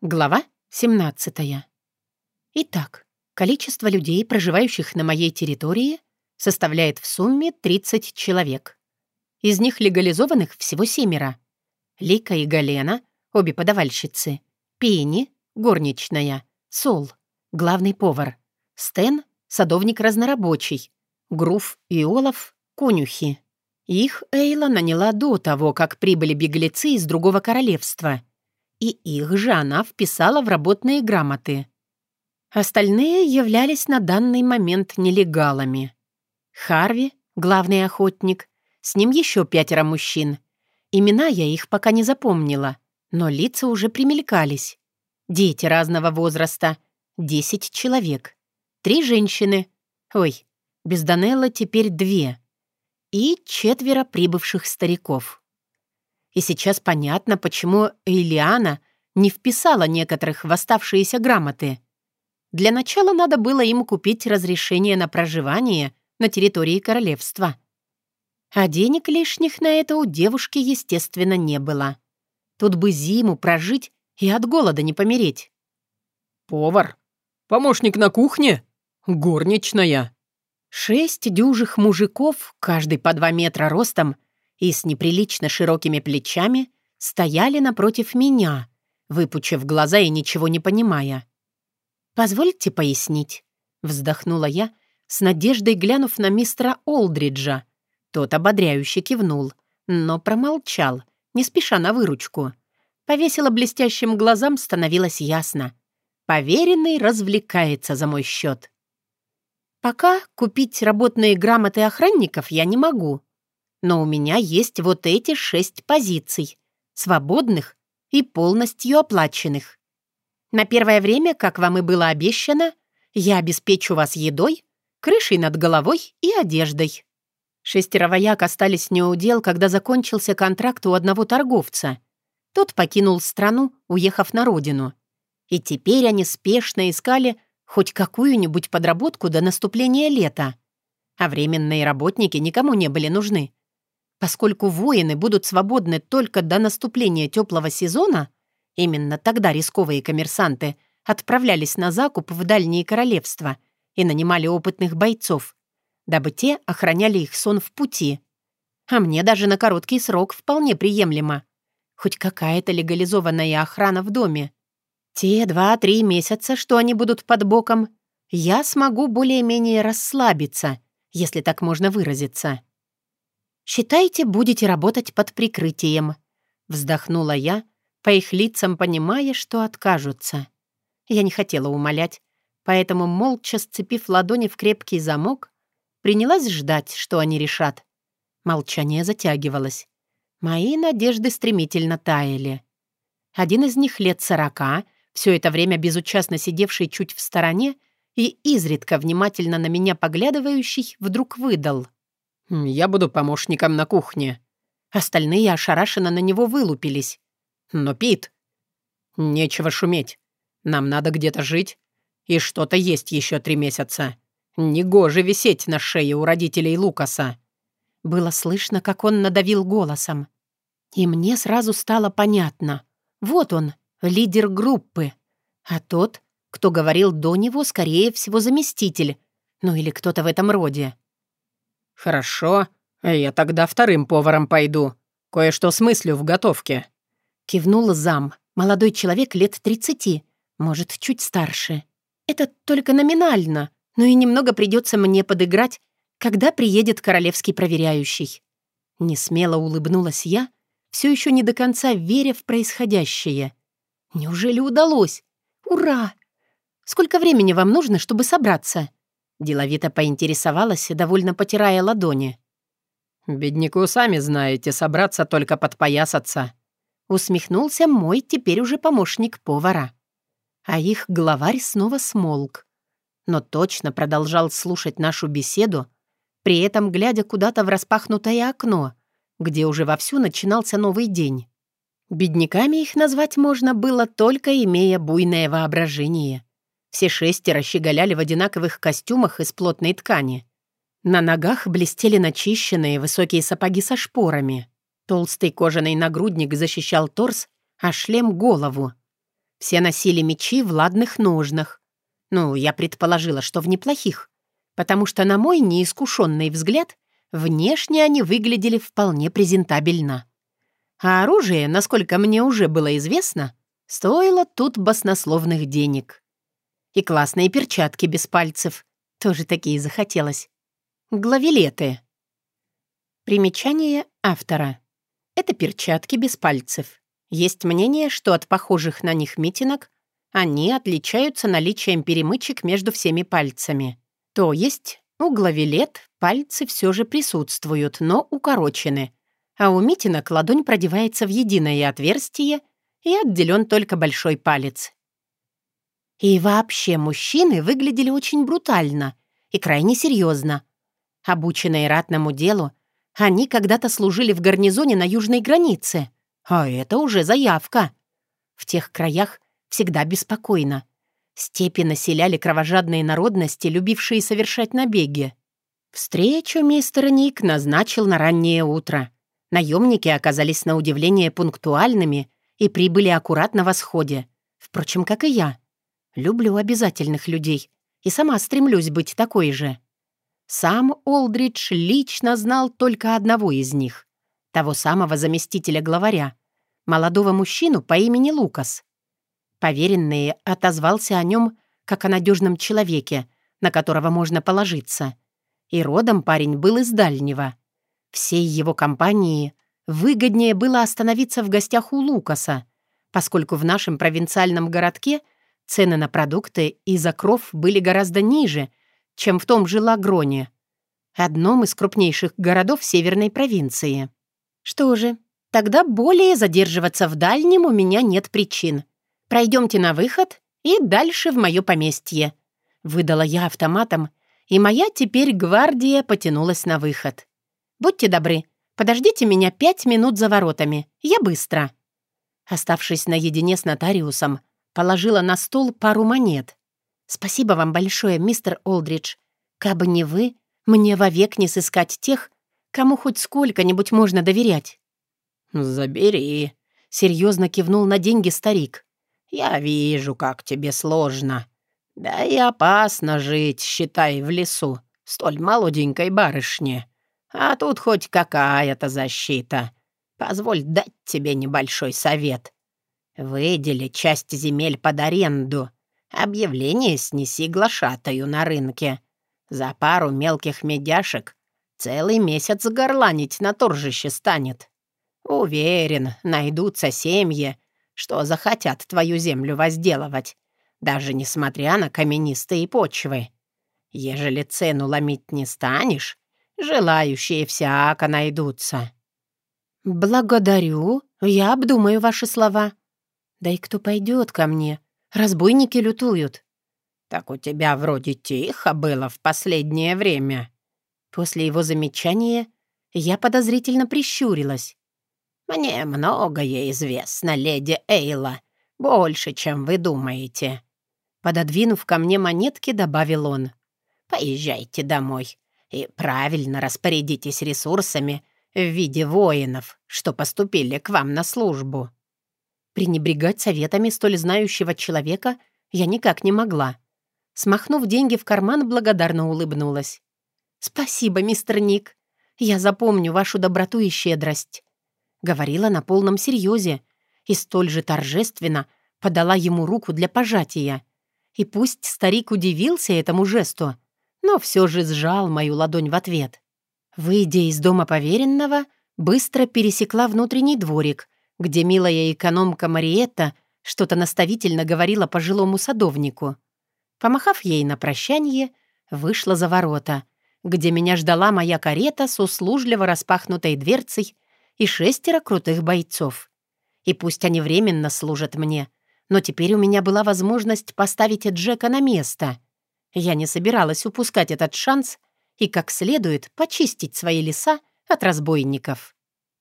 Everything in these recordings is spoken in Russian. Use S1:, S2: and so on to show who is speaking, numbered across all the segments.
S1: Глава 17. Итак, количество людей, проживающих на моей территории, составляет в сумме 30 человек. Из них легализованных всего семеро. Лика и Галена, обе подавальщицы, Пенни, горничная, Сол, главный повар, Стэн, садовник разнорабочий, Груф и Олаф, конюхи. Их Эйла наняла до того, как прибыли беглецы из другого королевства — и их же она вписала в работные грамоты. Остальные являлись на данный момент нелегалами. Харви, главный охотник, с ним еще пятеро мужчин. Имена я их пока не запомнила, но лица уже примелькались. Дети разного возраста, десять человек. Три женщины. Ой, без Данелла теперь две. И четверо прибывших стариков. И сейчас понятно, почему Эйлиана не вписала некоторых в оставшиеся грамоты. Для начала надо было им купить разрешение на проживание на территории королевства. А денег лишних на это у девушки, естественно, не было. Тут бы зиму прожить и от голода не помереть.
S2: «Повар? Помощник на кухне? Горничная?»
S1: Шесть дюжих мужиков, каждый по два метра ростом, и с неприлично широкими плечами стояли напротив меня, выпучив глаза и ничего не понимая. «Позвольте пояснить», — вздохнула я, с надеждой глянув на мистера Олдриджа. Тот ободряюще кивнул, но промолчал, не спеша на выручку. По весело блестящим глазам становилось ясно. Поверенный развлекается за мой счет. Пока купить работные грамоты охранников я не могу, но у меня есть вот эти шесть позиций, свободных и полностью оплаченных. На первое время, как вам и было обещано, я обеспечу вас едой, крышей над головой и одеждой. Шестеро вояк остались неудел, когда закончился контракт у одного торговца. Тот покинул страну, уехав на родину. И теперь они спешно искали хоть какую-нибудь подработку до наступления лета. А временные работники никому не были нужны. Поскольку воины будут свободны только до наступления теплого сезона, именно тогда рисковые коммерсанты отправлялись на закуп в дальние королевства и нанимали опытных бойцов, дабы те охраняли их сон в пути. А мне даже на короткий срок вполне приемлемо. Хоть какая-то легализованная охрана в доме. Те два-три месяца, что они будут под боком, я смогу более-менее расслабиться, если так можно выразиться. «Считайте, будете работать под прикрытием», — вздохнула я, по их лицам понимая, что откажутся. Я не хотела умолять, поэтому, молча сцепив ладони в крепкий замок, принялась ждать, что они решат. Молчание затягивалось. Мои надежды стремительно таяли. Один из них лет сорока, все это время безучастно сидевший чуть в стороне и изредка внимательно на меня поглядывающий, вдруг выдал —
S2: «Я буду помощником на кухне».
S1: Остальные ошарашенно на него вылупились.
S2: «Но, Пит, нечего шуметь. Нам надо где-то жить, и что-то есть еще три месяца. Негоже висеть на шее у родителей Лукаса».
S1: Было слышно, как он надавил голосом. И мне сразу стало понятно. Вот он, лидер группы. А тот, кто говорил до него, скорее всего, заместитель. Ну или кто-то в этом роде.
S2: «Хорошо, я тогда вторым поваром пойду. Кое-что смыслю в готовке».
S1: Кивнул зам, молодой человек лет тридцати, может, чуть старше. «Это только номинально, но и немного придется мне подыграть, когда приедет королевский проверяющий». Несмело улыбнулась я, все еще не до конца веря в происходящее. «Неужели удалось? Ура! Сколько времени вам нужно, чтобы собраться?» Деловито поинтересовалась, довольно потирая ладони.
S2: «Бедняку, сами знаете, собраться только подпоясаться».
S1: Усмехнулся мой теперь уже помощник повара. А их главарь снова смолк. Но точно продолжал слушать нашу беседу, при этом глядя куда-то в распахнутое окно, где уже вовсю начинался новый день. Бедняками их назвать можно было, только имея буйное воображение. Все шестеро щеголяли в одинаковых костюмах из плотной ткани. На ногах блестели начищенные высокие сапоги со шпорами. Толстый кожаный нагрудник защищал торс, а шлем — голову. Все носили мечи в ладных ножнах. Ну, я предположила, что в неплохих, потому что, на мой неискушенный взгляд, внешне они выглядели вполне презентабельно. А оружие, насколько мне уже было известно, стоило тут баснословных денег. И классные перчатки без пальцев. Тоже такие захотелось. Главилеты. Примечание автора. Это перчатки без пальцев. Есть мнение, что от похожих на них митинок они отличаются наличием перемычек между всеми пальцами. То есть у главилет пальцы все же присутствуют, но укорочены, а у митинок ладонь продевается в единое отверстие и отделен только большой палец. И вообще мужчины выглядели очень брутально и крайне серьезно. Обученные ратному делу, они когда-то служили в гарнизоне на южной границе, а это уже заявка. В тех краях всегда беспокойно. Степи населяли кровожадные народности, любившие совершать набеги. Встречу мистер Ник назначил на раннее утро. Наемники оказались на удивление пунктуальными и прибыли аккуратно восходе. Впрочем, как и я. Люблю обязательных людей и сама стремлюсь быть такой же. Сам Олдридж лично знал только одного из них, того самого заместителя главаря, молодого мужчину по имени Лукас. Поверенный отозвался о нем как о надежном человеке, на которого можно положиться. И родом парень был из дальнего. Всей его компании выгоднее было остановиться в гостях у Лукаса, поскольку в нашем провинциальном городке — Цены на продукты и закров были гораздо ниже, чем в том же Лагроне, одном из крупнейших городов северной провинции. Что же, тогда более задерживаться в дальнем у меня нет причин. Пройдемте на выход и дальше в мое поместье. Выдала я автоматом, и моя теперь гвардия потянулась на выход. Будьте добры, подождите меня пять минут за воротами. Я быстро. Оставшись наедине с нотариусом, положила на стол пару монет. «Спасибо вам большое, мистер Олдридж. Кабы не вы, мне вовек не сыскать тех, кому хоть сколько-нибудь можно доверять».
S2: «Забери», — серьезно кивнул на деньги старик. «Я вижу, как тебе сложно. Да и опасно жить, считай, в лесу, столь молоденькой барышне. А тут хоть какая-то защита. Позволь дать тебе небольшой совет. Выдели часть земель под аренду. Объявление снеси глашатаю на рынке. За пару мелких медяшек целый месяц горланить на торжище станет. Уверен, найдутся семьи, что захотят твою землю возделывать, даже несмотря на каменистые почвы. Ежели цену ломить не станешь, желающие всяко найдутся».
S1: «Благодарю, я обдумаю ваши слова», да и кто пойдет ко мне? Разбойники лютуют».
S2: «Так у тебя вроде тихо было в последнее время».
S1: После его замечания я подозрительно прищурилась.
S2: «Мне многое известно, леди Эйла, больше, чем вы думаете».
S1: Пододвинув ко мне монетки, добавил он.
S2: «Поезжайте домой и правильно распорядитесь ресурсами в виде воинов, что поступили к вам на службу».
S1: Пренебрегать советами столь знающего человека я никак не могла. Смахнув деньги в карман, благодарно улыбнулась. «Спасибо, мистер Ник. Я запомню вашу доброту и щедрость». Говорила на полном серьезе и столь же торжественно подала ему руку для пожатия. И пусть старик удивился этому жесту, но все же сжал мою ладонь в ответ. Выйдя из дома поверенного, быстро пересекла внутренний дворик где милая экономка Мариетта что-то наставительно говорила пожилому садовнику. Помахав ей на прощание, вышла за ворота, где меня ждала моя карета с услужливо распахнутой дверцей и шестеро крутых бойцов. И пусть они временно служат мне, но теперь у меня была возможность поставить Джека на место. Я не собиралась упускать этот шанс и как следует почистить свои леса от разбойников.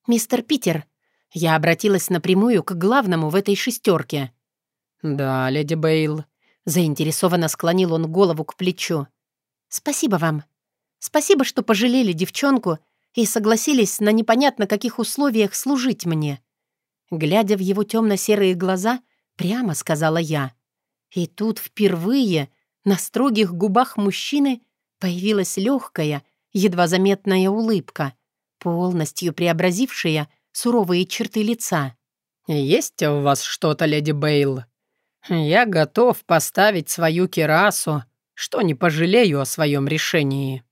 S1: «Мистер Питер», я обратилась напрямую к главному в этой шестерке.
S2: «Да, леди Бейл», —
S1: заинтересованно склонил он голову к плечу. «Спасибо вам. Спасибо, что пожалели девчонку и согласились на непонятно каких условиях служить мне». Глядя в его темно-серые глаза, прямо сказала я. И тут впервые на строгих губах мужчины появилась легкая, едва заметная улыбка, полностью преобразившая суровые черты лица.
S2: «Есть у вас что-то, леди Бейл? Я готов поставить свою керасу, что не пожалею о своем решении».